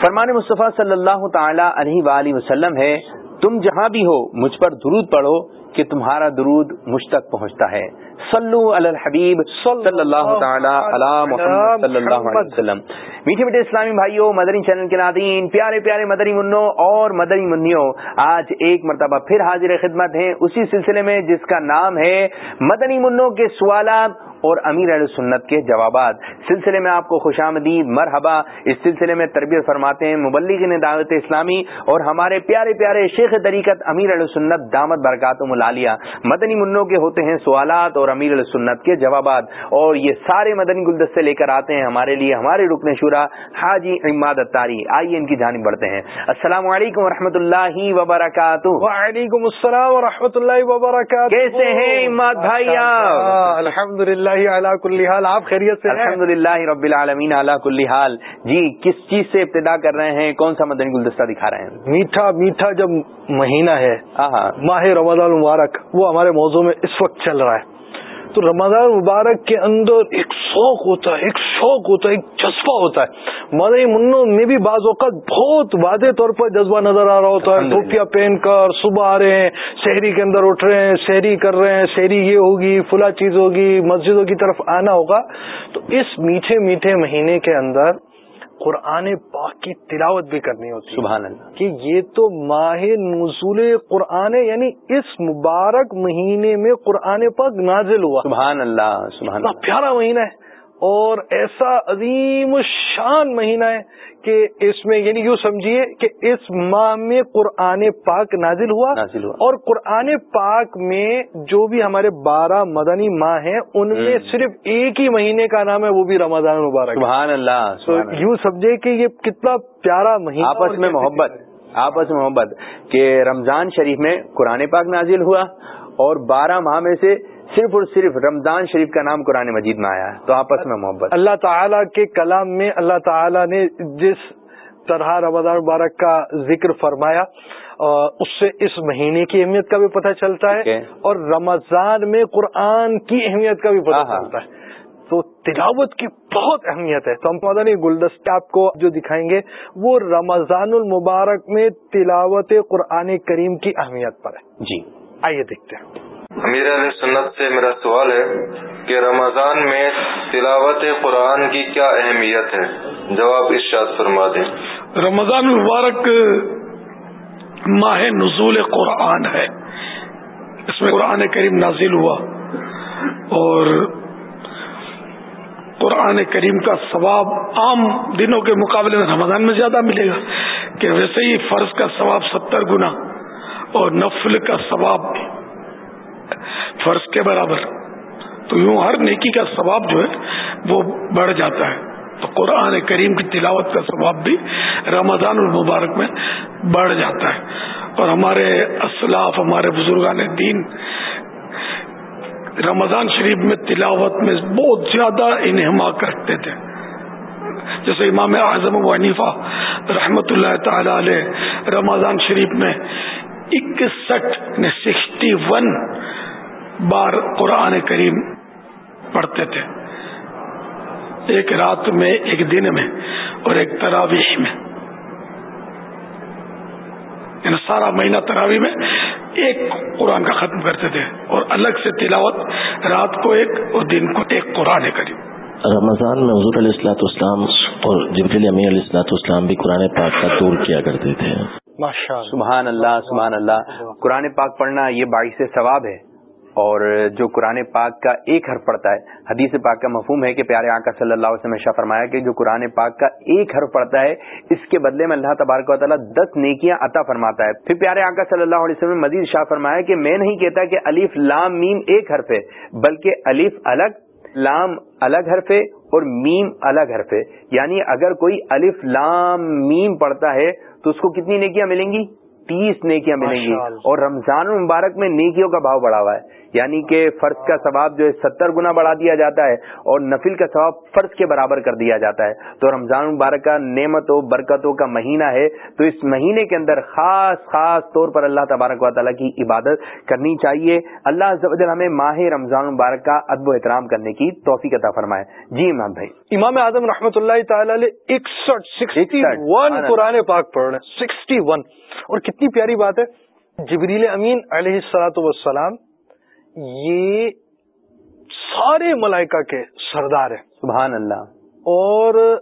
فرمان مصطفیٰ صلی اللہ تعالی علیہ وآلہ وسلم ہے، تم جہاں بھی ہو، مجھ پر درود پڑھو کہ تمہارا درود مجھ تک پہنچتا ہے۔ صلو علی الحبیب صلی اللہ تعالی علی محمد صلی اللہ علیہ وسلم۔ میٹھے میٹھے اسلامی بھائیوں، مدنی چینل کے ناظرین، پیارے پیارے مدنی منوں اور مدنی منوں آج ایک مرتبہ پھر حاضر خدمت ہیں اسی سلسلے میں جس کا نام ہے مدنی منوں کے سوالات اور امیر علیہ سنت کے جوابات۔ سلسلے میں آپ کو خوش آمدید مرحبا۔ اس سلسلے میں تربیت فرماتے ہیں مبلغ نے دعوت اسلامی اور ہمارے پیارے پیارے شیخ طریقت امیر علیہ سنت دامت برکات ملالیہ مدنی منوں کے ہوتے ہیں سوالات اور امیر علیہ سنت کے جوابات۔ اور یہ سارے مدنی گلدستے لے کر آتے ہیں ہمارے لیے ہمارے رکن شورا حاجی اماد اتاری آئیے ان کی جانب بڑھتے ہیں۔ السلام علیکم و اللہ وبرکاتہ۔ وعلیکم السلام و اللہ وبرکاتہ۔ کیسے ہیں اماد بھائی الحمد للہ کل حال آپ خیریت سے الحمد للہ رب العالمین اللہ کل حال۔ جی کس چیز سے ابتدا کر رہے ہیں؟ کون سا مدنی گلدستہ دکھا رہے ہیں؟ میٹھا میٹھا جب مہینہ ہے ماہ رمضان المبارک وہ ہمارے موضوع میں اس وقت چل رہا ہے۔ تو رمضان مبارک کے اندر ایک شوق ہوتا ہے ایک شوق ہوتا ہے ایک جذبہ ہوتا ہے۔ مدنی منوں میں بھی بعض اوقات بہت واضح طور پر جذبہ نظر آ رہا ہوتا ہے۔ ٹوپیاں پہن کر صبح آ رہے ہیں شہری کے اندر اٹھ رہے ہیں شہری کر رہے ہیں شہری یہ ہوگی فلا چیز ہوگی مسجدوں کی طرف آنا ہوگا۔ تو اس میٹھے میٹھے مہینے کے اندر قرآن پاک کی تلاوت بھی کرنی ہوتی سبحان اللہ۔ کہ یہ تو ماہ نزول قرآن یعنی اس مبارک مہینے میں قرآن پاک نازل ہوا۔ سبحان اللہ سبحان اللہ۔ پیارا مہینہ ہے اور ایسا عظیم شان مہینہ ہے کہ اس میں یعنی یوں سمجھیے کہ اس ماہ میں قرآن پاک نازل ہوا نازل ہوا۔ اور قرآن پاک میں جو بھی ہمارے بارہ مدنی ماہ ہیں ان میں صرف ایک ہی مہینے کا نام ہے وہ بھی رمضان مبارک سبحان اللہ تو یوں سمجھے کہ یہ کتنا پیارا مہینہ آپس میں محبت آپس میں محبت کہ رمضان شریف میں قرآن پاک نازل ہوا اور بارہ ماہ میں سے صرف اور صرف رمضان شریف کا نام قرآن مجید میں آیا ہے تو آپس میں محبت۔ اللہ تعالیٰ کے کلام میں اللہ تعالیٰ نے جس طرح رمضان مبارک کا ذکر فرمایا اس سے اس مہینے کی اہمیت کا بھی پتہ چلتا ہے اور رمضان میں قرآن کی اہمیت کا بھی پتہ چلتا ہے۔ تو تلاوت کی بہت اہمیت ہے۔ تو ہم پتا نہیں گلدستے آپ کو جو دکھائیں گے وہ رمضان المبارک میں تلاوت قرآن کریم کی اہمیت پر ہے۔ جی۔ آئیے دیکھتے ہیں۔ امیر سنت سے میرا سوال ہے کہ رمضان میں تلاوت قرآن کی کیا اہمیت ہے؟ جواب ارشاد فرما دیں۔ رمضان مبارک ماہ نزول قرآن ہے۔ اس میں قرآن کریم نازل ہوا۔ اور قرآن کریم کا ثواب عام دنوں کے مقابلے میں رمضان میں زیادہ ملے گا۔ کہ ویسے ہی فرض کا ثواب ستر گنا اور نفل کا ثواب فرض کے برابر۔ تو یوں ہر نیکی کا ثواب جو ہے وہ بڑھ جاتا ہے۔ تو قرآن کریم کی تلاوت کا ثواب بھی رمضان المبارک میں بڑھ جاتا ہے۔ اور ہمارے اسلاف، ہمارے بزرگان دین رمضان شریف میں تلاوت میں بہت زیادہ انہماک رکھتے تھے۔ جیسے امام اعظم و عنیفا رحمت اللہ تعالی علیہ رمضان شریف میں اکسٹھ سکسٹی ون بار قرآن کریم پڑھتے تھے۔ ایک رات میں، ایک دن میں اور ایک تراویح میں۔ یعنی سارا مہینہ تراوی میں ایک قرآن کا ختم کرتے تھے اور الگ سے تلاوت رات کو ایک اور دن کو ایک قرآن کریم۔ رمضان میں حضور علیہ السلاط اسلام اور جبریل امیر علیہ السلاط اسلام بھی قرآن پاک کا دور کیا کرتے تھے۔ سبحان اللہ سبحان اللہ. قرآن پاک پڑھنا یہ باعث ثواب ہے اور جو قرآن پاک کا ایک حرف پڑتا ہے، حدیث پاک کا مفہوم ہے کہ پیارے آقا صلی اللہ علیہ وسلم شاہ فرمایا کہ جو قرآن پاک کا ایک حرف پڑتا ہے، اس کے بدلے میں اللہ تبارک و تعالیٰ دس نیکیاں عطا فرماتا ہے۔ پھر پیارے آقا صلی اللہ علیہ وسلم مزید شاہ فرمایا کہ میں نہیں کہتا کہ الف لام میم ایک حرف ہے، بلکہ الف الگ، لام الگ حرف ہے اور میم الگ حرف ہے۔ یعنی اگر کوئی الف لام میم پڑھتا ہے تو اس کو کتنی نیکیاں ملیں گی؟ تیس نیکیاں ملیں گی اور رمضان المبارک میں نیکیوں کا بھاؤ بڑھا ہوا ہے۔ یعنی کہ فرض کا ثواب جو ہے ستر گنا بڑھا دیا جاتا ہے اور نفل کا ثواب فرض کے برابر کر دیا جاتا ہے۔ تو رمضان المبارک کا نعمتوں برکتوں کا مہینہ ہے۔ تو اس مہینے کے اندر خاص خاص طور پر اللہ تبارک و تعالیٰ کی عبادت کرنی چاہیے۔ اللہ ہمیں ماہ رمضان المبارک کا ادب و احترام کرنے کی توفیق عطا فرمائے۔ جی امام بھائی۔ امام اعظم رحمۃ اللہ تعالی اکسٹھ قرآن پاک پڑھ رہے ہیں۔ Sixty one. اور کتنی پیاری بات ہے۔ جبریل امین علیہ السلاۃ وسلام یہ سارے ملائکہ کے سردار ہیں۔ سبحان اللہ۔ اور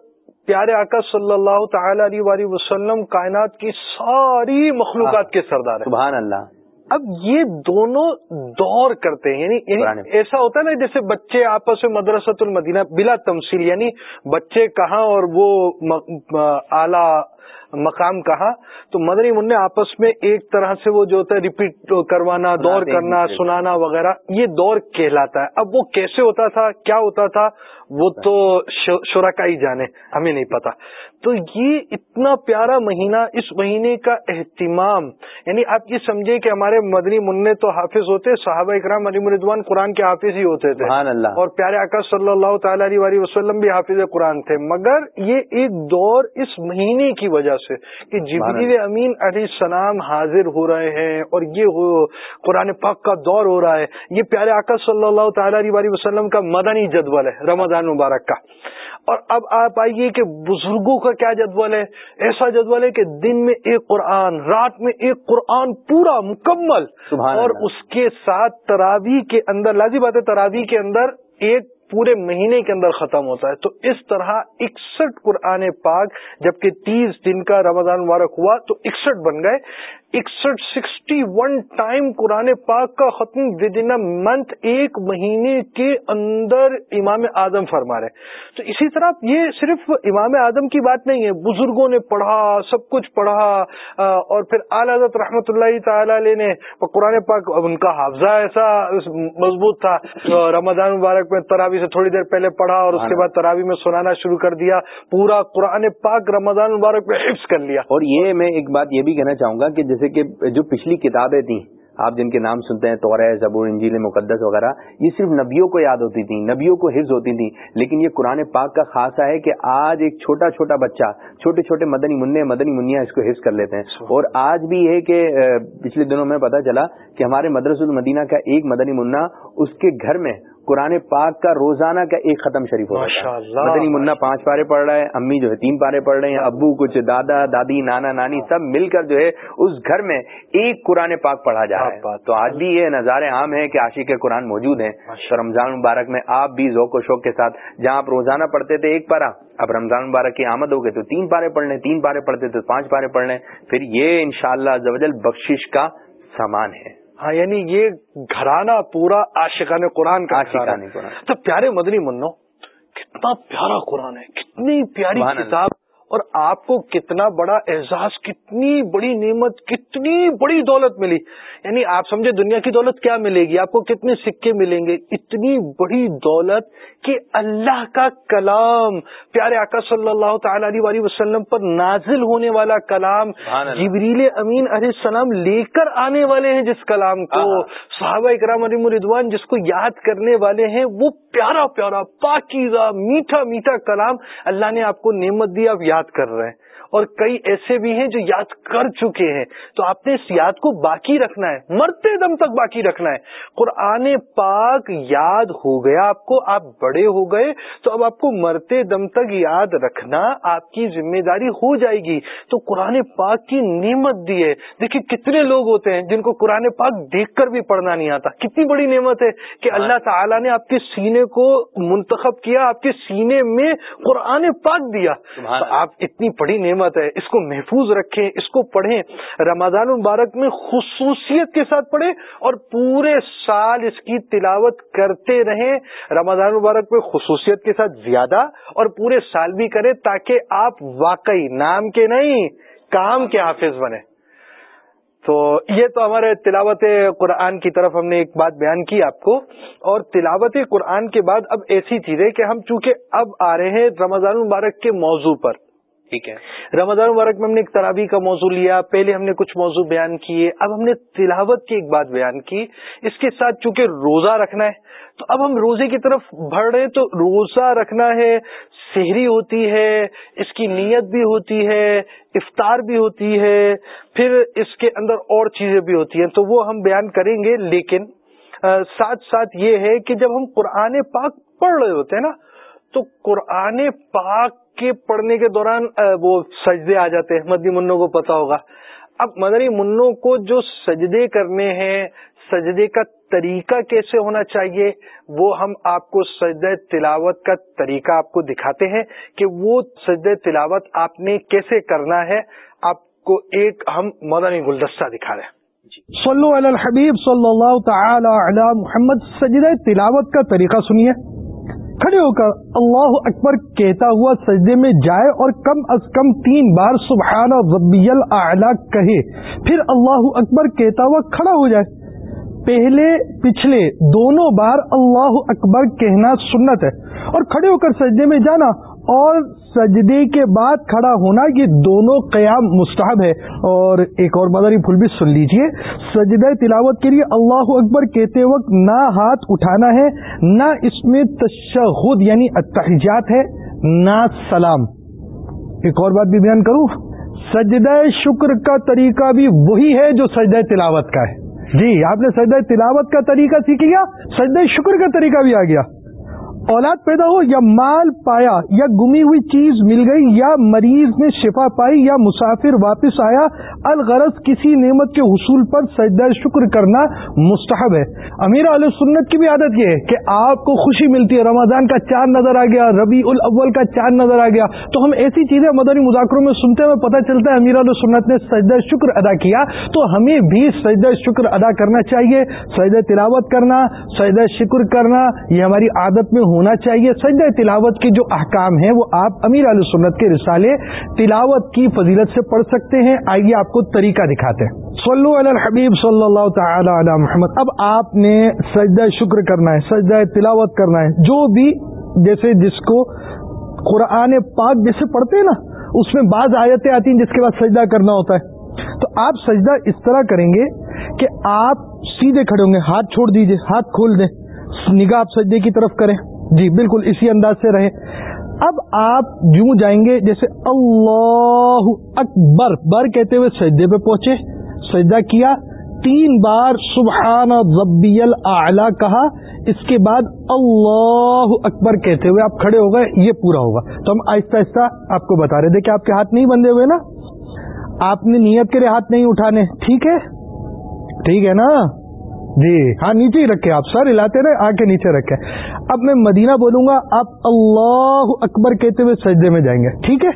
پیارے آقا صلی اللہ تعالی علیہ وسلم کائنات کی ساری مخلوقات کے سردار ہیں۔ سبحان اللہ۔ اب یہ دونوں دور کرتے ہیں۔ یعنی, یعنی ایسا ہوتا ہے نا جیسے بچے آپس میں مدرسۃ المدینہ بلا تمثیل یعنی بچے کہاں اور وہ اعلی مقام کہا تو مدنی منع آپس میں ایک طرح سے وہ جو ہوتا ہے ریپیٹ کروانا دور کرنا سنانا وغیرہ یہ دور کہلاتا ہے۔ اب وہ کیسے ہوتا تھا کیا ہوتا تھا وہ تو شرکائی جانے ہمیں نہیں پتا۔ تو یہ اتنا پیارا مہینہ اس مہینے کا اہتمام یعنی آپ یہ سمجھے کہ ہمارے مدنی منع تو حافظ ہوتے صحابہ اکرام علی مردوان قرآن کے حافظ ہی ہوتے تھے۔ اللہ۔ اور پیارے آقا صلی اللہ تعالی علیہ وسلم بھی حافظ قرآن تھے۔ مگر یہ ایک دور اس مہینے کی وجہ سے کہ جبریل امین علیہ السلام حاضر ہو رہے ہیں اور یہ قرآن پاک کا دور ہو رہا ہے۔ یہ پیارے آقا صلی اللہ تعالی علیہ وسلم کا مدنی جدول ہے رمضان مبارک کا۔ اور اب آپ آئیے کہ بزرگوں کا کیا جدول ہے؟ ایسا جدول ہے کہ دن میں ایک قرآن رات میں ایک قرآن پورا مکمل۔ اور اس کے ساتھ تراوی کے اندر لازی بات ہے تراوی کے اندر ایک پورے مہینے کے اندر ختم ہوتا ہے۔ تو اس طرح اکسٹھ قرآن پاک، جبکہ تیس دن کا رمضان مبارک ہوا، تو اکسٹھ بن گئے۔ اکسٹھ سکسٹی ون ٹائم قرآن پاک کا ختم ود ان منتھ ایک مہینے کے اندر امام اعظم فرما رہے تو اسی طرح یہ صرف امام اعظم کی بات نہیں ہے، بزرگوں نے پڑھا، سب کچھ پڑھا اور پھر اعلی حضرت رحمۃ اللہ تعالی علیہ نے، قرآن پاک ان کا حافظہ ایسا مضبوط تھا، رمضان مبارک میں تراوی سے تھوڑی دیر پہلے پڑھا اور اس کے بعد تراوی میں سنانا شروع کر دیا پورا قرآن پاک رمضان مبارک میں حفظ کر لیا۔ اور یہ میں ایک بات یہ بھی کہنا چاہوں گا کہ جیسے کہ جو پچھلی کتابیں تھیں آپ جن کے نام سنتے ہیں تورہ زبور انجیل مقدس وغیرہ یہ صرف نبیوں کو یاد ہوتی تھی نبیوں کو حفظ ہوتی تھی لیکن یہ قرآن پاک کا خاصہ ہے کہ آج ایک چھوٹا چھوٹا بچہ چھوٹے چھوٹے مدنی منع مدنی منیا اس کو حفظ کر لیتے ہیں۔ اور آج بھی ہے کہ پچھلے دنوں میں پتا چلا کہ ہمارے مدرس المدینہ کا ایک مدنی منا اس کے گھر میں قرآن پاک کا روزانہ کا ایک ختم شریف ہو رہا ہے۔ مدنی منا پانچ پارے پڑھ رہا ہے امی جو ہے تین پارے پڑھ رہے ہیں ابو کچھ دادا دادی نانا نانی سب مل کر جو ہے اس گھر میں ایک قرآن پاک پڑھا جا رہا ہے۔ تو آج بھی یہ نظارے عام ہیں کہ عاشق قرآن موجود ہیں۔ تو رمضان مبارک میں آپ بھی ذوق و شوق کے ساتھ جہاں آپ روزانہ پڑھتے تھے ایک پارا اب رمضان مبارک کی آمد ہو گئے تو تین پارے پڑھ لیں تین پارے پڑھتے تو پانچ پارے پڑھ لیں۔ پھر یہ انشاءاللہ شاء اللہ بخشش کا سامان ہے۔ ہاں یعنی یہ گھرانہ پورا عاشقان قرآن کا قرآن۔ تو پیارے مدنی منو کتنا پیارا قرآن ہے کتنی پیاری کتاب اور آپ کو کتنا بڑا اعزاز کتنی بڑی نعمت کتنی بڑی دولت ملی۔ یعنی آپ سمجھے دنیا کی دولت کیا ملے گی؟ آپ کو کتنے سکے ملیں گے؟ اتنی بڑی دولت کہ اللہ کا کلام پیارے آقا صلی اللہ تعالی علیہ وسلم پر نازل ہونے والا کلام جبریل امین علیہ السلام لے کر آنے والے ہیں جس کلام کو صحابہ اکرام علی مردوان جس کو یاد کرنے والے ہیں وہ پیارا پیارا پاکیزہ میٹھا میٹھا کلام اللہ نے آپ کو نعمت دی۔ آپ یاد کر رہے ہیں۔ اور کئی ایسے بھی ہیں جو یاد کر چکے ہیں۔ تو آپ نے اس یاد کو باقی رکھنا ہے مرتے دم تک باقی رکھنا ہے۔ قرآن پاک یاد ہو گیا آپ کو آپ بڑے ہو گئے تو اب آپ کو مرتے دم تک یاد رکھنا آپ کی ذمہ داری ہو جائے گی۔ تو قرآن پاک کی نعمت دی ہے۔ دیکھیے کتنے لوگ ہوتے ہیں جن کو قرآن پاک دیکھ کر بھی پڑھنا نہیں آتا۔ کتنی بڑی نعمت ہے کہ اللہ تعالیٰ نے آپ کے سینے کو منتخب کیا آپ کے سینے میں قرآن پاک دیا۔ آپ اتنی بڑی نعمت ہے، اس کو محفوظ رکھیں، اس کو پڑھیں۔ رمضان المبارک میں خصوصیت کے ساتھ پڑھیں اور پورے سال اس کی تلاوت کرتے رہیں۔ رمضان المبارک میں خصوصیت کے ساتھ زیادہ اور پورے سال بھی کریں تاکہ آپ واقعی نام کے نہیں، کام کے حافظ بنے تو یہ تو ہمارے تلاوت قرآن کی طرف ہم نے ایک بات بیان کی آپ کو۔ اور تلاوت قرآن کے بعد اب ایسی چیز ہے کہ ہم چونکہ اب آ رہے ہیں رمضان المبارک کے موضوع پر۔ ٹھیک ہے۔ رمضان المبارک میں ہم نے ایک ترابی کا موضوع لیا، پہلے ہم نے کچھ موضوع بیان کیے، اب ہم نے تلاوت کی ایک بات بیان کی۔ اس کے ساتھ چونکہ روزہ رکھنا ہے، تو اب ہم روزے کی طرف بڑھ رہے تو روزہ رکھنا ہے سہری ہوتی ہے، اس کی نیت بھی ہوتی ہے، افطار بھی ہوتی ہے، پھر اس کے اندر اور چیزیں بھی ہوتی ہیں۔ تو وہ ہم بیان کریں گے، لیکن ساتھ ساتھ یہ ہے کہ جب ہم قرآن پاک پڑھ رہے ہوتے ہیں نا، تو قرآن پاک کے پڑھنے کے دوران وہ سجدے آ جاتے ہیں۔ مدنی منوں کو پتا ہوگا۔ اب مدنی منوں کو جو سجدے کرنے ہیں، سجدے کا طریقہ کیسے ہونا چاہیے، وہ ہم آپ کو سجد تلاوت کا طریقہ آپ کو دکھاتے ہیں کہ وہ سجد تلاوت آپ نے کیسے کرنا ہے۔ آپ کو ایک ہم مدنی گلدستہ دکھا رہے ہیں۔ جی۔ صلو علی الحبیب صلی اللہ تعالی علی محمد سجد تلاوت کا طریقہ سنیے۔ کھڑے ہو کر اللہ اکبر کہتا ہوا سجدے میں جائے اور کم از کم تین بار سبحان ربی العلیٰ کہے۔ پھر اللہ اکبر کہتا ہوا کھڑا ہو جائے۔ پہلے پچھلے دونوں بار اللہ اکبر کہنا سنت ہے۔ اور کھڑے ہو کر سجدے میں جانا اور سجدے کے بعد کھڑا ہونا یہ دونوں قیام مستحب ہے اور ایک اور مدری پھول بھی سن لیجیے۔ سجدہ تلاوت کے لیے اللہ اکبر کہتے وقت نہ ہاتھ اٹھانا ہے، نہ اس میں تشہد یعنی اتحجات ہے، نہ سلام۔ ایک اور بات بھی بیان کروں۔ سجدہ شکر کا طریقہ بھی وہی ہے جو سجدہ تلاوت کا ہے۔ جی آپ نے سجدہ تلاوت کا طریقہ سیکھ لیا، سجدہ شکر کا طریقہ بھی آ گیا۔ اولاد پیدا ہو یا مال پایا یا گمی ہوئی چیز مل گئی یا مریض نے شفا پائی یا مسافر واپس آیا، الغرض کسی نعمت کے حصول پر سجدہ شکر کرنا مستحب ہے۔ امیر علیہ سنت کی بھی عادت یہ ہے کہ آپ کو خوشی ملتی ہے، رمضان کا چاند نظر آ گیا ربی الاول کا چاند نظر آ گیا۔ تو ہم ایسی چیزیں مدنی مذاکروں میں سنتے ہوئے پتہ چلتا ہے امیر علیہ سنت نے سجدہ شکر ادا کیا۔ تو ہمیں بھی سجدہ شکر ادا کرنا چاہیے، سجدہ تلاوت کرنا، سجدہ شکر کرنا، یہ ہماری عادت میں ہونا چاہیے۔ سجدہ تلاوت کے جو احکام ہیں، وہ آپ امیر علیہ سنت کے رسالے تلاوت کی فضیلت سے پڑھ سکتے ہیں۔ آئیے آپ کو طریقہ دکھاتے ہیں۔ صلو علی الحبیب صلی اللہ تعالی علی محمد۔ اب آپ نے سجدہ شکر کرنا ہے، سجدہ تلاوت کرنا ہے۔ جو بھی جیسے جس کو قرآن پاک جیسے پڑھتے ہیں نا، اس میں بعض آیتیں آتی ہیں جس کے بعد سجدہ کرنا ہوتا ہے۔ تو آپ سجدہ اس طرح کریں گے کہ آپ سیدھے کھڑے ہوں گے، ہاتھ چھوڑ دیجیے، ہاتھ کھول دیں۔ نگاہ آپ سجدے کی طرف کریں۔ جی بالکل اسی انداز سے رہے اب آپ یوں جائیں گے جیسے اللہ اکبر، بر کہتے ہوئے سجدے پہ پہنچے، سجدہ کیا، تین بار سبحان ربی العلی کہا، اس کے بعد اللہ اکبر کہتے ہوئے آپ کھڑے ہو گئے، یہ پورا ہوگا۔ تو ہم آہستہ آہستہ آپ کو بتا رہے تھے کہ آپ کے ہاتھ نہیں بندے ہوئے نا؟ آپ نے نیت کے لیے ہاتھ نہیں اٹھانے، ٹھیک ہے؟ ٹھیک ہے نا؟ جی۔ ہاں نیچے ہی رکھے آپ سر ہلاتے رہے آ کے نیچے رکھے اب میں مدینہ بولوں گا آپ اللہ اکبر کہتے ہوئے سجدے میں جائیں گے ٹھیک ہے؟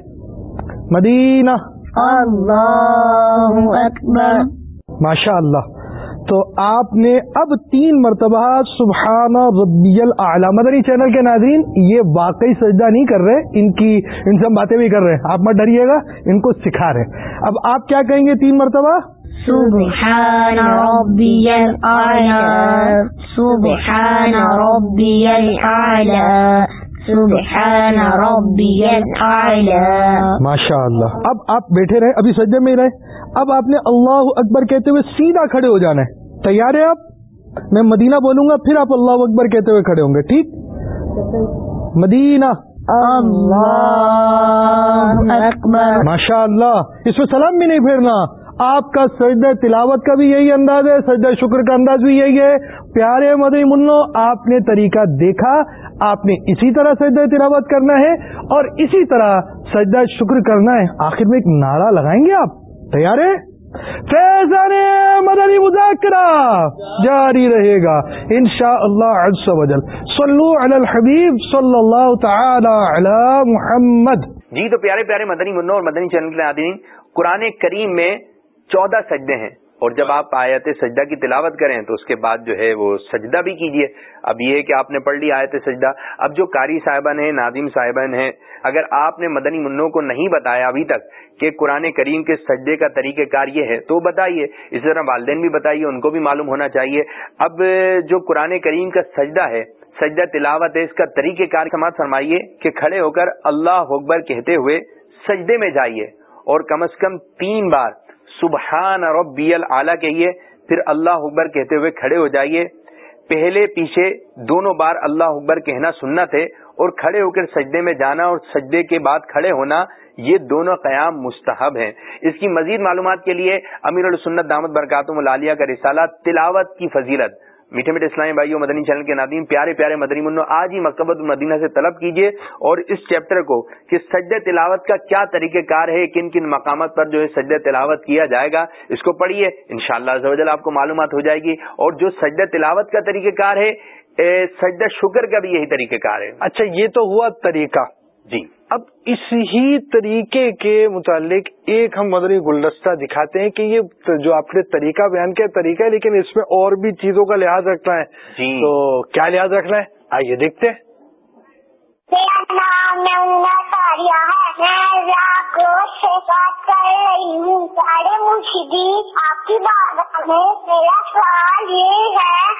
مدینہ۔ اللہ اکبر۔ ماشاء اللہ تو آپ نے اب تین مرتبہ سبحان ربی العلی مدنی چینل کے ناظرین یہ واقعی سجدہ نہیں کر رہے ان کی ان سے باتیں بھی کر رہے ہیں۔ آپ مت ڈریے گا ان کو سکھا رہے اب آپ کیا کہیں گے تین مرتبہ؟ سبحان ربي الأعلى سبحان ربي الأعلى سبحان ربي الأعلى ماشاء اللہ اب آپ بیٹھے رہے ابھی سجدے میں ہی رہے. اب آپ نے اللہ اکبر کہتے ہوئے سیدھا کھڑے ہو جانا ہے. تیار ہے آپ؟ میں مدینہ بولوں گا پھر آپ اللہ اکبر کہتے ہوئے کھڑے ہوں گے ٹھیک؟ مدینہ. اللہ اکبر. ماشاء اللہ اس میں سلام بھی نہیں پھیرنا. آپ کا سجدہ تلاوت کا بھی یہی انداز ہے، سجدہ شکر کا انداز بھی یہی ہے۔ پیارے مدنی منو، آپ نے طریقہ دیکھا، آپ نے اسی طرح سجدہ تلاوت کرنا ہے اور اسی طرح سجدہ شکر کرنا ہے۔ آخر میں ایک نعرہ لگائیں گے آپ؟ تیار ہے فیضان مدنی مذاکرہ جاری رہے گا ان شاء اللہ صلو علی الحبیب صلی اللہ تعالی علی محمد۔ جی تو پیارے پیارے مدنی منو اور مدنی چینل کے قرآن کریم میں چودہ سجدے ہیں۔ اور جب آپ آیت سجدہ کی تلاوت کریں تو اس کے بعد جو ہے وہ سجدہ بھی کیجیے اب یہ کہ آپ نے پڑھ لی آیت سجدہ۔ اب جو قاری صاحبان ہیں، ناظم صاحبان ہیں، اگر آپ نے مدنی منوں کو نہیں بتایا ابھی تک کہ قرآن کریم کے سجدے کا طریقہ کار یہ ہے، تو بتائیے۔ اسی طرح والدین بھی بتائیے، ان کو بھی معلوم ہونا چاہیے۔ اب جو قرآن کریم کا سجدہ ہے، سجدہ تلاوت ہے، اس کا طریقہ کار سماعت فرمائیے کہ کھڑے ہو کر اللہ اکبر کہتے ہوئے سجدے میں جائیے۔ اور کم از کم تین بار سبحان ربی العلیٰ کہیے، پھر اللہ اکبر کہتے ہوئے کھڑے ہو جائیے۔ پہلے پیچھے دونوں بار اللہ اکبر کہنا سننا تھے اور کھڑے ہو کر سجدے میں جانا اور سجدے کے بعد کھڑے ہونا، یہ دونوں قیام مستحب ہیں۔ اس کی مزید معلومات کے لیے امیر السنت دامت برکاتم العالیہ کا رسالہ، تلاوت کی فضیلت۔ میٹھے میٹھے اسلامی بھائیوں مدنی چینل کے نادیم پیارے پیارے مدنی منو آج ہی مکبت المدینہ سے طلب کیجیے اور اس چیپٹر کو کہ سجد تلاوت کا کیا طریقہ کار ہے کن کن مقامات پر جو ہے سجد تلاوت کیا جائے گا اس کو پڑھیے ان شاء اللہ آپ کو معلومات ہو جائے گی۔ اور جو سجد تلاوت کا طریقہ کار ہے سجدہ شکر کا بھی یہی طریقہ کار ہے۔ اچھا یہ تو ہوا طریقہ۔ جی۔ اب اسی طریقے کے متعلق ایک ہم مدنی گلدستہ دکھاتے ہیں کہ یہ جو آپ نے طریقہ بیان کیا طریقہ ہے لیکن اس میں اور بھی چیزوں کا لحاظ رکھنا ہے۔ جی۔ تو کیا لحاظ رکھنا ہے؟ آئیے دیکھتے ہیں۔ آپ کی بات میں میرا سوال یہ ہے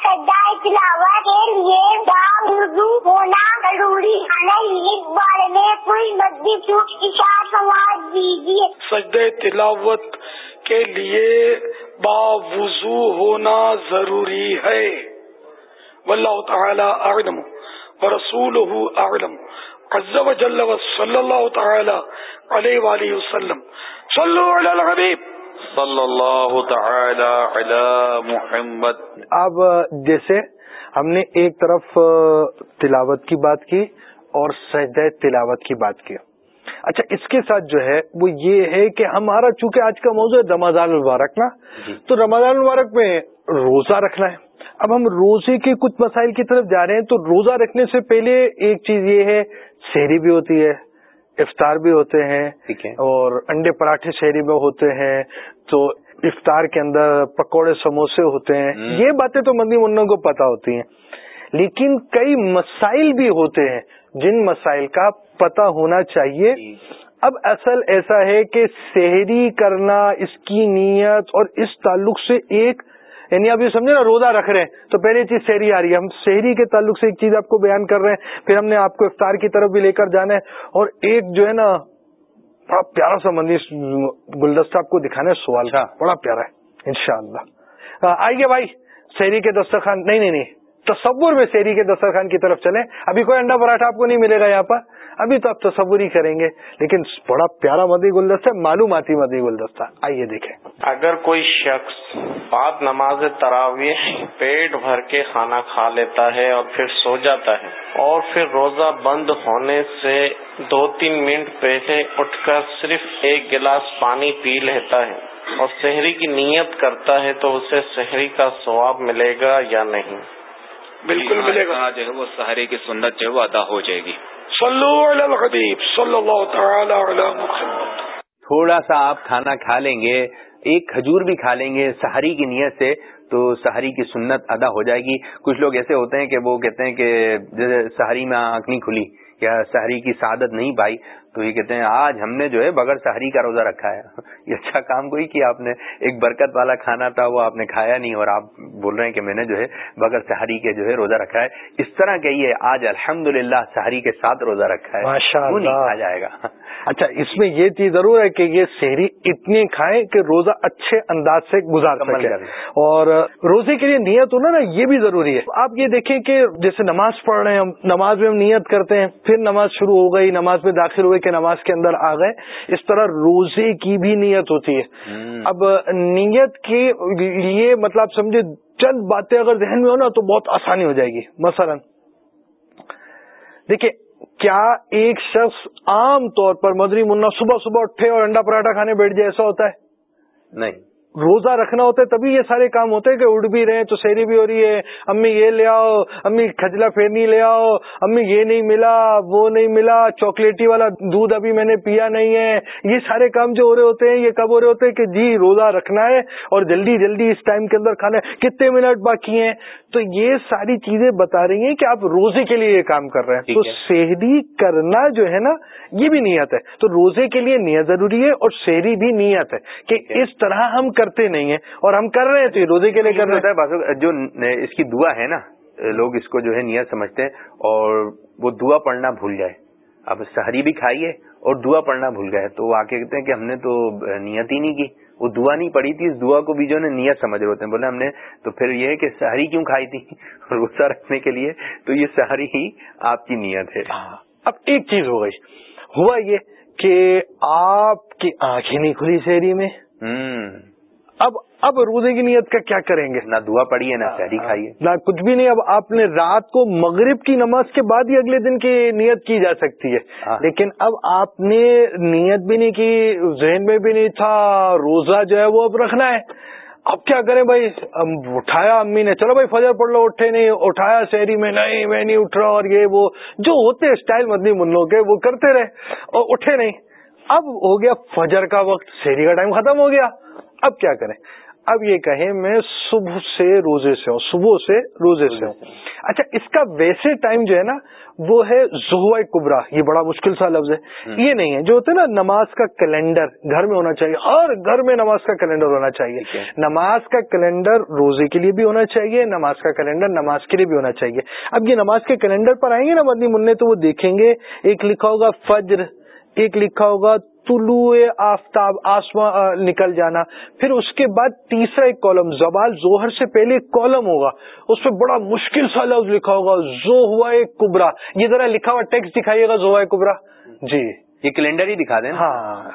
کے لیے اردو ہونا ضروری ہے اس بارے میں کوئی مدی چوٹ کی سماج دیجیے سجد تلاوت کے لیے باوضو ہونا ضروری ہے۔ واللہ تعالی اعلم۔ ورسولہ اعلم عز و جل و صلی اللہ تعالی علیہ وآلہ وسلم. صلو علی الحبیب صلی اللہ تعالی علی محمد. اب جیسے ہم نے ایک طرف تلاوت کی بات کی اور سجدہ تلاوت کی بات کی۔ اچھا اس کے ساتھ جو ہے وہ یہ ہے کہ ہمارا چونکہ آج کا موضوع ہے رمضان المبارک نا جی۔ تو رمضان المبارک میں روزہ رکھنا ہے۔ اب ہم روزے کے کچھ مسائل کی طرف جا رہے ہیں تو روزہ رکھنے سے پہلے ایک چیز یہ ہے شہری بھی ہوتی ہے افطار بھی ہوتے ہیں اور انڈے پراٹھے شہری میں ہوتے ہیں تو افطار کے اندر پکوڑے سموسے ہوتے ہیں یہ باتیں تو مندی منوں کو پتا ہوتی ہیں۔ لیکن کئی مسائل بھی ہوتے ہیں جن مسائل کا پتا ہونا چاہیے۔ جی۔ اب اصل ایسا ہے کہ شہری کرنا اس کی نیت اور اس تعلق سے ایک یعنی آپ یہ سمجھے نا روزہ رکھ رہے ہیں۔ تو پہلی چیز شہری آ رہی ہے۔ ہم شہری کے تعلق سے ایک چیز آپ کو بیان کر رہے ہیں۔ پھر ہم نے آپ کو افطار کی طرف بھی لے کر جانا ہے۔ اور ایک جو ہے نا بڑا پیارا سا مندی گلدستہ آپ کو دکھانا ہے سوال کا۔ اچھا۔ بڑا پیارا ہے انشاءاللہ۔ آئیے بھائی شہری کے دسترخوان۔ نہیں نہیں نہیں۔ تصور میں شہری کے دسترخوان کی طرف چلیں۔ ابھی کوئی انڈا پراٹھا آپ کو نہیں ملے گا یہاں پر۔ ابھی تو آپ تصور ہی کریں گے لیکن بڑا پیارا مدی گلدستہ معلوماتی مدی گلدستہ۔ آئیے دیکھیں۔ اگر کوئی شخص بعد نماز تراویح پیٹ بھر کے کھانا کھا لیتا ہے اور پھر سو جاتا ہے اور پھر روزہ بند ہونے سے دو تین منٹ پہلے اٹھ کر صرف ایک گلاس پانی پی لیتا ہے اور شہری کی نیت کرتا ہے تو اسے شہری کا ثواب ملے گا یا نہیں؟ بالکل ملے گا۔ جو ہے وہ شہری کی سنت جو ہے وہ ادا ہو جائے گی۔ صلو علی الحبیب صلی اللہ تعالی علی محمد. تھوڑا سا آپ کھانا کھا لیں گے، ایک کھجور بھی کھا لیں گے سہری کی نیت سے، تو سہری کی سنت ادا ہو جائے گی۔ کچھ لوگ ایسے ہوتے ہیں کہ وہ کہتے ہیں کہ جیسے سہری میں آنکھ نہیں کھلی، یا سہری کی سعادت نہیں پائی تو یہ کہتے ہیں آج ہم نے جو ہے بغیر سہری کا روزہ رکھا ہے. یہ اچھا کام کوئی کیا آپ نے؟ ایک برکت والا کھانا تھا وہ آپ نے کھایا نہیں اور آپ بول رہے ہیں کہ میں نے جو ہے بغیر سہری کے جو ہے روزہ رکھا ہے۔ اس طرح کہیے آج الحمد للہ سہری کے ساتھ روزہ رکھا ہے۔ کھا جائے گا۔ اچھا اس میں یہ چیز ضرور ہے کہ یہ شہری اتنی کھائیں کہ روزہ اچھے انداز سے گزار سکے۔ اور روزے کے لیے نیت ہونا نا یہ بھی ضروری ہے۔ آپ یہ دیکھیں کہ جیسے نماز پڑھ رہے ہیں نماز میں ہم نیت کرتے ہیں پھر نماز شروع ہو گئی نماز میں داخل ہوئے کہ نماز کے اندر آ گئے اس طرح روزے کی بھی نیت ہوتی ہے۔ اب نیت کے لیے مطلب سمجھے چند باتیں اگر ذہن میں ہو نا تو بہت آسانی ہو جائے گی۔ مثلا دیکھیے کیا ایک شخص عام طور پر مدری منا صبح صبح اٹھے اور انڈا پراٹھا کھانے بیٹھ جائے؟ ایسا ہوتا ہے؟ نہیں۔ روزہ رکھنا ہوتا ہے تبھی یہ سارے کام ہوتے ہیں کہ اڑ بھی رہے تو سیری بھی ہو رہی ہے امی یہ لے آؤ امی کھجلا پھیرنی لے آؤ امی یہ نہیں ملا وہ نہیں ملا چاکلیٹی والا دودھ ابھی میں نے پیا نہیں ہے۔ یہ سارے کام جو ہو رہے ہوتے ہیں یہ کب ہو رہے ہوتے ہیں کہ جی روزہ رکھنا ہے اور جلدی جلدی اس ٹائم کے اندر کھانا ہے۔ کتنے منٹ باقی ہیں؟ تو یہ ساری چیزیں بتا رہی ہیں کہ آپ روزے کے لیے یہ کام کر رہے ہیں۔ تو شہری کرنا جو ہے نا یہ بھی نیت ہے۔ تو روزے کے لیے نیت ضروری ہے اور شہری بھی نیت ہے کہ اس طرح ہم کرتے نہیں ہیں اور ہم کر رہے ہیں تو روزے کے لیے کر رہے ہیں جو اس کی دعا ہے نا لوگ اس کو جو ہے نیت سمجھتے ہیں اور وہ دعا پڑھنا بھول جائے۔ اب سہری بھی کھائیے اور دعا پڑھنا بھول گئے تو وہ آ کے کہتے ہیں کہ ہم نے تو نیت ہی نہیں کی۔ وہ دعا نہیں پڑی تھی اس دعا کو بھی جو ہے نیت سمجھ رہے ہوتے ہیں۔ بولے ہم نے تو پھر یہ ہے کہ سہری کیوں کھائی تھی؟ روزہ رکھنے کے لیے۔ تو یہ سہری ہی آپ کی نیت ہے۔ ہاں۔ اب ایک چیز ہو گئی۔ ہوا یہ کہ آپ کی آنکھیں نہیں کھلی شہری میں۔ اب اب روزے کی نیت کا کیا کریں گے؟ نہ دعا پڑھیے نہ شہری کھائیے۔ نہ کچھ بھی نہیں اب آپ نے رات کو مغرب کی نماز کے بعد ہی اگلے دن کی نیت کی جا سکتی ہے۔ ہاں۔ لیکن اب آپ نے نیت بھی نہیں کی ذہن میں بھی نہیں تھا روزہ جو ہے وہ اب رکھنا ہے۔ اب کیا کریں بھائی؟ اٹھایا امی نے چلو بھائی فجر پڑھ لو اٹھے نہیں اٹھایا شہری میں نہیں میں نہیں اٹھ رہا اور یہ وہ جو ہوتے اسٹائل مدنی منوں کے وہ کرتے رہے اور اٹھے نہیں۔ اب ہو گیا فجر کا وقت شہری کا ٹائم ختم ہو گیا۔ اب کیا کریں؟ اب یہ کہیں میں صبح سے روزے سے ہوں صبح سے روزے سے ہوں۔ اچھا اس کا ویسے ٹائم جو ہے نا وہ ہے زہوا کبرا یہ بڑا مشکل سا لفظ ہے۔ یہ نہیں ہے جو ہوتا ہے نا نماز کا کیلنڈر گھر میں ہونا چاہیے ہر گھر میں نماز کا کیلنڈر ہونا چاہیے۔ نماز کا کیلنڈر روزے کے لیے بھی ہونا چاہیے نماز کا کیلنڈر نماز کے لیے بھی ہونا چاہیے۔ اب یہ نماز کے کیلنڈر پر آئیں گے نا مدنی منع تو وہ دیکھیں گے۔ ایک لکھا ہوگا فجر ایک لکھا ہوگا طلوع آفتاب آسمان نکل جانا۔ پھر اس کے بعد تیسرا ایک کالم زوال زوہر سے پہلے ایک کالم ہوگا۔ اس پہ بڑا مشکل سا لفظ لکھا ہوگا زو ہوا کبرا۔ یہ ذرا لکھا ہوا ٹیکسٹ دکھائیے گا زو کبرا۔ جی۔ یہ کیلنڈر ہی دکھا دیں۔ ہاں۔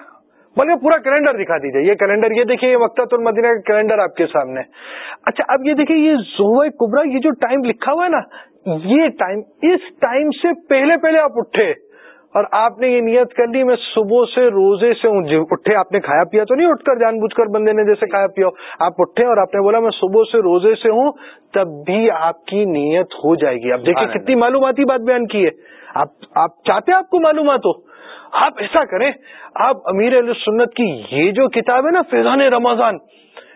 بلکہ پورا کیلنڈر دکھا دیجیے یہ کیلنڈر یہ دیکھیے یہ وقت المدینہ کا کیلنڈر آپ کے سامنے۔ اچھا اب یہ دیکھیے یہ زو کبرا یہ جو ٹائم لکھا ہوا ہے نا یہ ٹائم اس ٹائم سے پہلے پہلے آپ اٹھے۔ اور آپ نے یہ نیت کر لی میں صبح سے روزے سے ہوں جی، اٹھے آپ نے کھایا پیا تو نہیں اٹھ کر جان بوجھ کر بندے نے جیسے کھایا پیا آپ اٹھے اور آپ نے بولا میں صبح سے روزے سے ہوں تب بھی آپ کی نیت ہو جائے گی۔ اب دیکھیے کتنی معلوماتی بات بیان کی ہے۔ آپ آپ چاہتے ہیں آپ کو معلومات ہو؟ آپ ایسا کریں آپ امیر علیہ سنت کی یہ جو کتاب ہے نا فیضان رمضان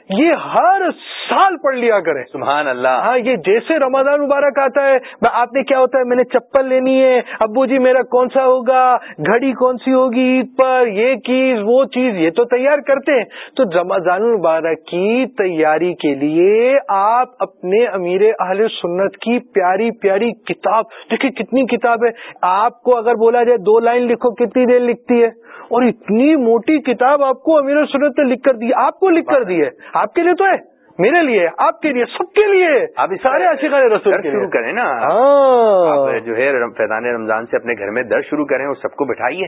یہ ہر سال پڑھ لیا کرے۔ سبحان اللہ۔ ہاں یہ جیسے رمضان مبارک آتا ہے آپ نے کیا ہوتا ہے؟ میں نے چپل لینی ہے۔ ابو جی میرا کون سا ہوگا؟ گھڑی کون سی ہوگی؟ عید پر یہ چیز وہ چیز یہ تو تیار کرتے ہیں۔ تو رمضان المبارک کی تیاری کے لیے آپ اپنے امیر اہل سنت کی پیاری پیاری کتاب دیکھیے کتنی کتاب ہے۔ آپ کو اگر بولا جائے دو لائن لکھو کتنی دیر لکھتی ہے؟ اور اتنی موٹی کتاب آپ کو امیر سنت نے لکھ کر دی آپ کو لکھ کر دی ہے۔ آپ کے لیے تو ہے۔ میرے لیے آپ کے لیے سب کے لیے۔ آپ سارے رسول شروع کریں نا۔ ہاں۔ جو ہے فیضان رمضان سے اپنے گھر میں درد شروع کریں اور سب کو بٹھائیے۔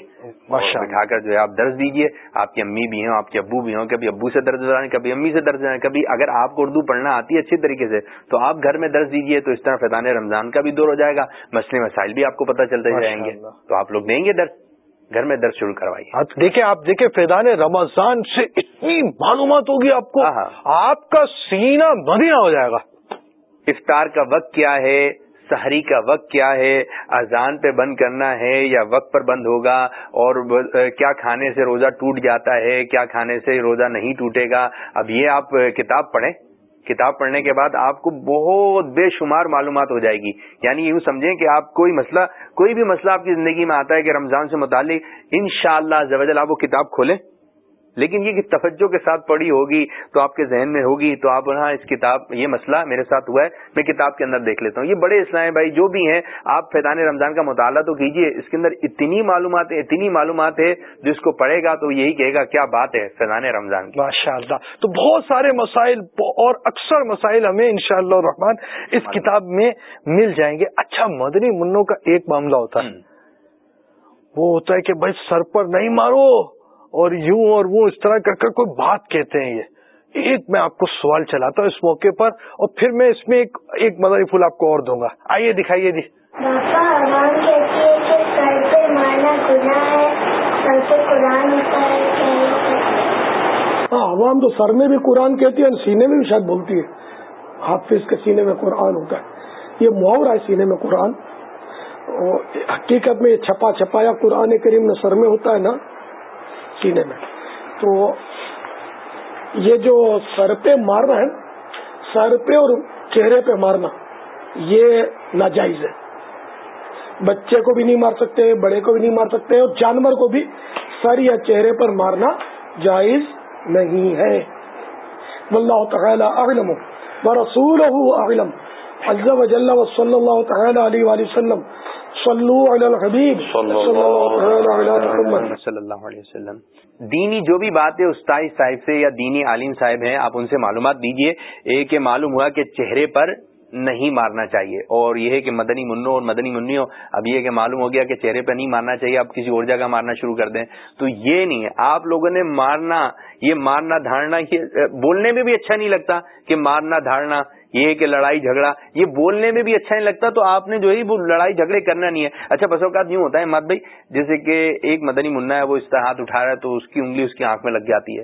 بٹھا کر جو ہے آپ درد دیجیے آپ کی امی بھی ہوں آپ کے ابو بھی ہوں کبھی ابو سے درد جائیں کبھی امی سے درد جائیں کبھی اگر آپ کو اردو پڑھنا آتی ہے اچھی طریقے سے تو آپ گھر میں درد دیجیے تو اس طرح فیضان رمضان کا بھی دور ہو جائے گا۔ مسئلے مسائل بھی آپ کو پتہ چلتے جائیں گے۔ تو آپ لوگ دیں گے درد۔ گھر میں درد شروع کروائیے۔ ہاں، دیکھیں آپ دیکھیں فیضان رمضان سے اتنی معلومات ہوگی آپ کو ہاں، ہاں۔ آپ کا سینہ مدینہ ہو جائے گا۔ افطار کا وقت کیا ہے؟ سحری کا وقت کیا ہے؟ اذان پہ بند کرنا ہے یا وقت پر بند ہوگا؟ اور کیا کھانے سے روزہ ٹوٹ جاتا ہے؟ کیا کھانے سے روزہ نہیں ٹوٹے گا؟ اب یہ آپ کتاب پڑھیں۔ کتاب پڑھنے کے بعد آپ کو بہت بے شمار معلومات ہو جائے گی۔ یعنی یوں سمجھیں کہ آپ کوئی مسئلہ، کوئی بھی مسئلہ آپ کی زندگی میں آتا ہے کہ رمضان سے متعلق ان شاء اللہ آپ وہ کتاب کھولیں۔ لیکن یہ توجہ کے ساتھ پڑھی ہوگی تو آپ کے ذہن میں ہوگی تو آپ ہاں اس کتاب یہ مسئلہ میرے ساتھ ہوا ہے میں کتاب کے اندر دیکھ لیتا ہوں۔ یہ بڑے اسلام بھائی جو بھی ہیں آپ فیضان رمضان کا مطالعہ تو کیجیے اس کے اندر اتنی معلومات ہے اتنی معلومات ہے جس کو پڑھے گا تو یہی کہے گا کیا بات ہے فیضان رمضان کی۔ ماشاء اللہ تو بہت سارے مسائل اور اکثر مسائل ہمیں ان شاء اللہ رحمان اس کتاب میں مل جائیں گے۔ اچھا مدنی منوں کا ایک معاملہ ہوتا ہے۔ وہ ہوتا ہے کہ بھائی سر پر نہیں مارو۔ اور یوں اور وہ اس طرح کر کر کوئی بات کہتے ہیں یہ۔ ایک میں آپ کو سوال چلاتا ہوں اس موقع پر اور پھر میں اس میں ایک ایک مدنی پھول آپ کو اور دوں گا۔ آئیے دکھائیے جی۔ ہاں عوام تو سر میں بھی قرآن کہتی ہے سینے میں بھی شاید بولتی ہے۔ حافظ کے سینے میں قرآن ہوتا ہے۔ یہ محاورہ ہے سینے میں قرآن۔ حقیقت میں یہ چھپا چھپایا قرآن کریم میں سر میں ہوتا ہے نا سینے میں۔ تو یہ جو سر پہ مارنا ہے، سر پہ اور چہرے پہ مارنا، یہ ناجائز ہے۔ بچے کو بھی نہیں مار سکتے، بڑے کو بھی نہیں مار سکتے، اور جانور کو بھی سر یا چہرے پر مارنا جائز نہیں ہے۔ واللہ تعالی اعلم اعلم، عز و جل، و صلی اللہ تعالی علیہ وآلہ وسلم۔ صلو علی الحبیب. صلی اللہ علیہ وسلم. دینی جو بھی بات ہے استاد صاحب سے یا دینی عالم صاحب ہیں آپ ان سے معلومات دیجیے۔ ایک معلوم ہوا کہ چہرے پر نہیں مارنا چاہیے۔ اور یہ ہے کہ مدنی منو اور مدنی منو اب یہ کہ معلوم ہو گیا کہ چہرے پہ نہیں مارنا چاہیے آپ کسی اور جگہ مارنا شروع کر دیں۔ تو یہ نہیں ہے۔ آپ لوگوں نے مارنا یہ مارنا دھاڑنا یہ بولنے میں بھی اچھا نہیں لگتا کہ مارنا دھاڑنا یہ کہ لڑائی جھگڑا، یہ بولنے میں بھی اچھا نہیں لگتا تو آپ نے جو ہے وہ لڑائی جھگڑے کرنا نہیں ہے۔ اچھا بس اوقات یوں ہوتا ہے مات بھائی، جیسے کہ ایک مدنی منا ہے، وہ اس طرح ہاتھ اٹھا رہا ہے تو اس کی انگلی اس کی آنکھ میں لگ جاتی ہے۔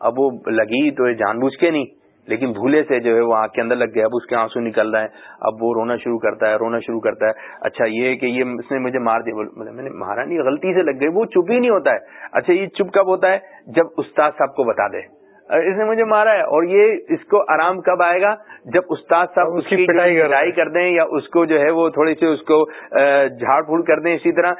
اب وہ لگی تو جان بوجھ کے نہیں، لیکن بھولے سے جو ہے وہ آنکھ کے اندر لگ گیا، اب اس کے آنسو نکل رہا ہے۔ اب وہ رونا شروع کرتا ہے، رونا شروع کرتا ہے۔ اچھا یہ کہ یہ اس نے مجھے مار دیا۔ میں نے مارا نہیں، غلطی سے لگ گئی، وہ چپ ہی نہیں ہوتا ہے۔ اچھا یہ چپ کب ہوتا ہے؟ جب استاد صاحب کو بتا دے۔ اس نے مجھے مارا ہے اور یہ اس کو آرام کب آئے گا جب استاد صاحب اس کی پڑھائی کر دیں۔ یا اس کو جو ہے وہ تھوڑی سی اس کو جھاڑ پھوڑ کر دیں اسی طرح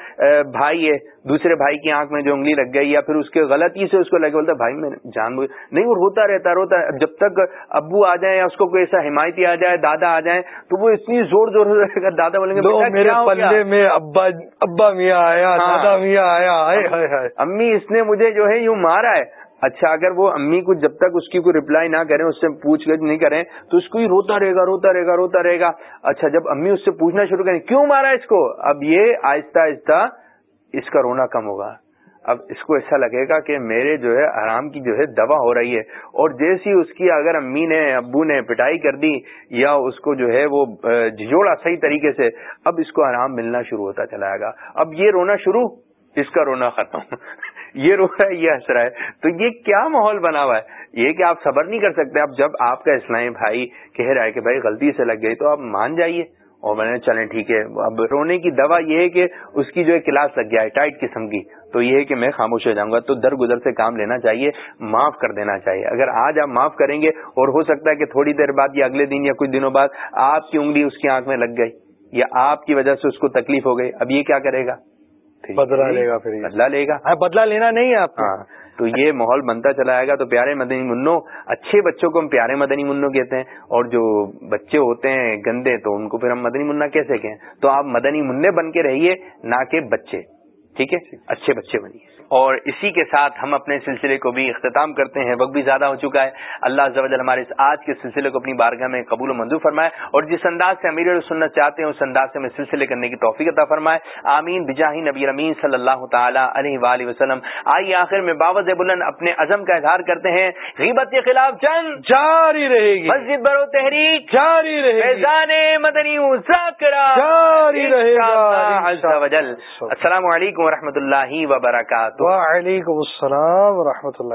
بھائی ہے دوسرے بھائی کی آنکھ میں جو انگلی لگ گئی یا پھر اس کے غلطی سے اس کو لگے بولتا بھائی میں جان نہیں وہ روتا رہتا روتا جب تک ابو آ جائیں یا اس کو کوئی ایسا حمایتی آ جائے دادا آ جائیں تو وہ اتنی زور زور سے دادا بولیں گے میرے پلے میں ابا ابا میاں آیا ہاں۔ دادا میاں آیا امی اس نے مجھے جو ہے یوں مارا ہے۔ اچھا اگر وہ امی کو جب تک اس کی کوئی ریپلائی نہ کریں، اس سے پوچھ گچھ نہیں کریں، تو اس کو ہی روتا رہے گا، روتا رہے گا، روتا رہے گا۔ اچھا جب امی اس سے پوچھنا شروع کریں، کیوں مارا اس کو؟ اب یہ آہستہ آہستہ اس کا رونا کم ہوگا۔ اب اس کو ایسا لگے گا کہ میرے جو ہے، آرام کی جو ہے، دوا ہو رہی ہے۔ اور جیسی اس کی اگر امی نے، ابو نے پٹائی کر دی، یا اس کو جو ہے، وہ جھجوڑا صحیح طریقے سے، اب اس کو آرام ملنا شروع ہوتا چلا گا۔ اب یہ رونا شروع، اس کا رونا ختم۔ یہ رو رہا ہے، یہ ہنس رہا ہے۔ تو یہ کیا ماحول بنا ہوا ہے؟ یہ کہ آپ صبر نہیں کر سکتے، اب جب آپ کا اسلامی بھائی کہہ رہا ہے کہ بھائی غلطی سے لگ گئی تو آپ مان جائیے۔ اور میں نے چلیں ٹھیک ہے۔ اب رونے کی دوا یہ ہے کہ اس کی جو ہے کلاس لگ گیا ہے، ٹائٹ قسم کی، تو یہ ہے کہ میں خاموش ہو جاؤں گا۔ تو در گزر سے کام لینا چاہیے، معاف کر دینا چاہیے۔ اگر آج آپ معاف کریں گے اور ہو سکتا ہے کہ تھوڑی دیر بعد یا اگلے دن یا کچھ دنوں بعد آپ کی انگلی اس کی آنکھ میں لگ گئی یا آپ کی وجہ سے اس کو تکلیف ہو گئی، اب یہ کیا کرے گا؟ بدلا لے گا پھر بدلا لے گا۔ ہاں، بدلا لینا نہیں ہے آپ ہاں تو یہ ماحول بنتا چلا آئے گا۔ تو پیارے مدنی منو اچھے بچوں کو ہم پیارے مدنی منو کہتے ہیں اور جو بچے ہوتے ہیں گندے تو ان کو پھر ہم مدنی منا کیسے کہیں؟ تو آپ مدنی منع بن کے رہیے نہ کہ بچے۔ ٹھیک ہے؟ اچھے بچے بنیے اور اسی کے ساتھ ہم اپنے سلسلے کو بھی اختتام کرتے ہیں۔ وقت بھی زیادہ ہو چکا ہے۔ اللہ زوجل ہمارے اس آج کے سلسلے کو اپنی بارگاہ میں قبول و منظور فرمائے اور جس انداز سے امیر سننا چاہتے ہیں اس انداز سے ہمیں سلسلے کرنے کی توفیق عطا فرمائے۔ آمین۔ بجاہی نبی امین صلی اللہ تعالیٰ علیہ وآلہ وسلم۔ آئیے آخر میں باوز بلند اپنے عزم کا اظہار کرتے ہیں۔ غیبت کے خلاف جنگ جاری رہے گی۔ مسجد برو تحریک۔ جاری رہے گی۔ مدنی جاری رہے گا۔ السلام علیکم و رحمۃ اللہ وبرکاتہ۔ وعلیکم السلام ورحمۃ اللہ